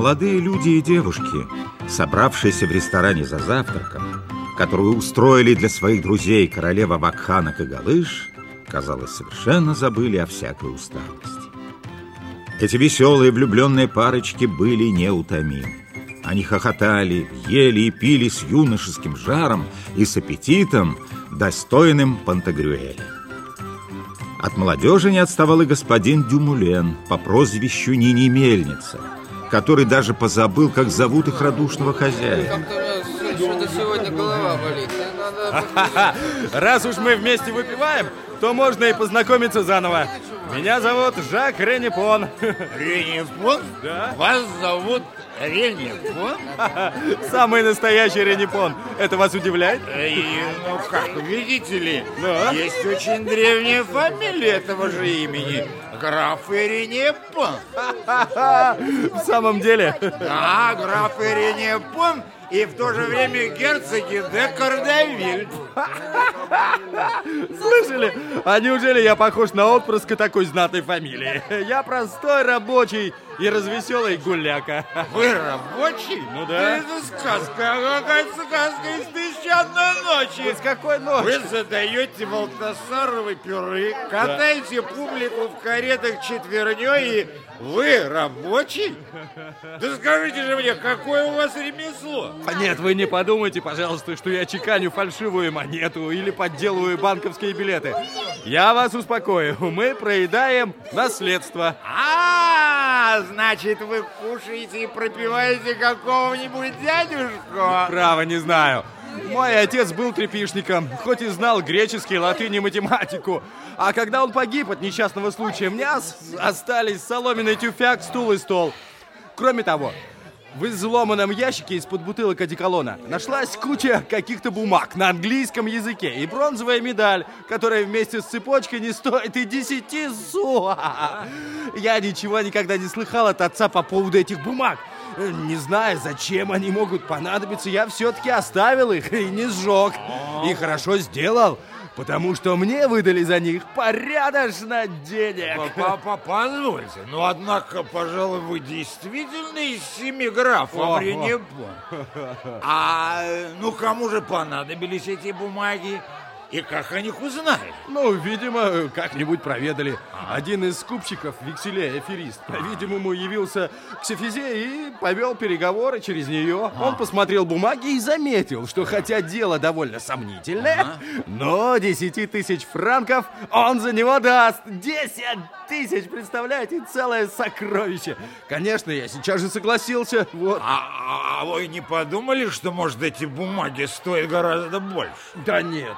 Молодые люди и девушки, собравшиеся в ресторане за завтраком, которую устроили для своих друзей королева Вакханок и Галыш, казалось, совершенно забыли о всякой усталости. Эти веселые влюбленные парочки были неутомимы. Они хохотали, ели и пили с юношеским жаром и с аппетитом, достойным Пантагрюэля. От молодежи не отставал и господин Дюмулен по прозвищу Нини Мельница, который даже позабыл, как зовут их радушного хозяина. Раз уж мы вместе выпиваем, то можно и познакомиться заново. Меня зовут Жак Ренепон. Ренепон? Да. Вас зовут Ренепон? Самый настоящий Ренепон. Это вас удивляет? И, ну как, видите ли, Да. есть очень древняя фамилия этого же имени. Граф Иринепон. В самом деле? Да, граф Иринепон и в то же время герцоги де Кардавиль. Слышали? А неужели я похож на отпрыска такой знатной фамилии? Я простой рабочий и развеселый гуляка. Вы рабочий? Ну да. Это сказка, а какая сказка из тысячи одной ночи. С какой Вы ночи? задаете Валтасаровы пюры, катаете публику в каретах четверней и вы рабочий? Да скажите же мне, какое у вас ремесло? А Нет, вы не подумайте, пожалуйста, что я чеканю фальшивую монету или подделываю банковские билеты. Я вас успокою. Мы проедаем наследство. А, значит, вы кушаете и пропиваете какого-нибудь дядюшку? Право, не знаю. Мой отец был трепишником, хоть и знал греческий, латынь и математику. А когда он погиб от несчастного случая, мне ос- остались соломенный тюфяк, стул и стол. Кроме того, в изломанном ящике из-под бутылок одеколона нашлась куча каких-то бумаг на английском языке и бронзовая медаль, которая вместе с цепочкой не стоит и десяти су. Я ничего никогда не слыхал от отца по поводу этих бумаг. Не знаю, зачем они могут понадобиться, я все-таки оставил их и не сжег. И хорошо сделал, потому что мне выдали за них порядочно денег. Папа, позвольте, но однако, пожалуй, вы действительно из семи графов Ого. Ренепон. А ну кому же понадобились эти бумаги? И как о них узнали? Ну, видимо, как-нибудь проведали. Один из скупщиков, векселей, аферист, по-видимому, явился к Сефизе и повел переговоры через нее. Он посмотрел бумаги и заметил, что хотя дело довольно сомнительное, но 10 тысяч франков он за него даст. 10 тысяч, представляете, целое сокровище. Конечно, я сейчас же согласился. Вот. А, а вы не подумали, что, может, эти бумаги стоят гораздо больше? Да нет.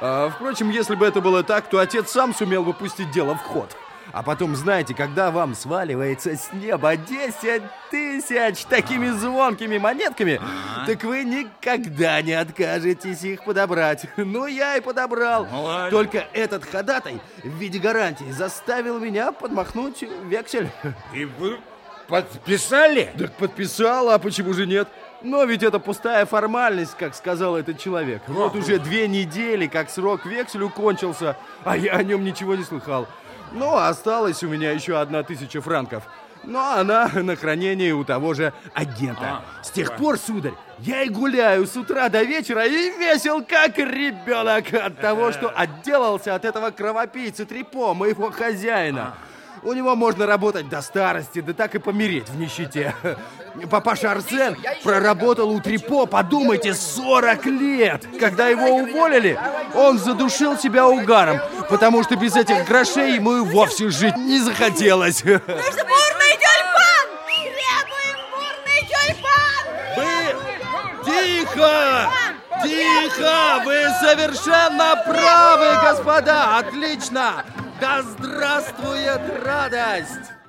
А, впрочем, если бы это было так, то отец сам сумел бы пустить дело в ход. А потом, знаете, когда вам сваливается с неба 10 тысяч такими звонкими монетками, так вы никогда не откажетесь их подобрать. Ну, я и подобрал. Молодец. Только этот ходатай в виде гарантии заставил меня подмахнуть вексель. И вы подписали? Так подписал, а почему же нет? Но ведь это пустая формальность, как сказал этот человек. Вот уже две недели, как срок векселю кончился, а я о нем ничего не слыхал. Ну, осталась у меня еще одна тысяча франков. Но она на хранении у того же агента. С тех пор, сударь, я и гуляю с утра до вечера и весел, как ребенок от того, что отделался от этого кровопийца Трипо, моего хозяина. У него можно работать до старости, да так и помереть в нищете. Папаша Арсен проработал у Трипо, подумайте, 40 лет. Когда его уволили, он задушил себя угаром, потому что без этих грошей ему и вовсе жить не захотелось. Бурный тюльпан! Требуем бурный тюльпан! Вы... Тихо! Тихо! Вы совершенно правы, господа! Отлично! Да здравствует радость!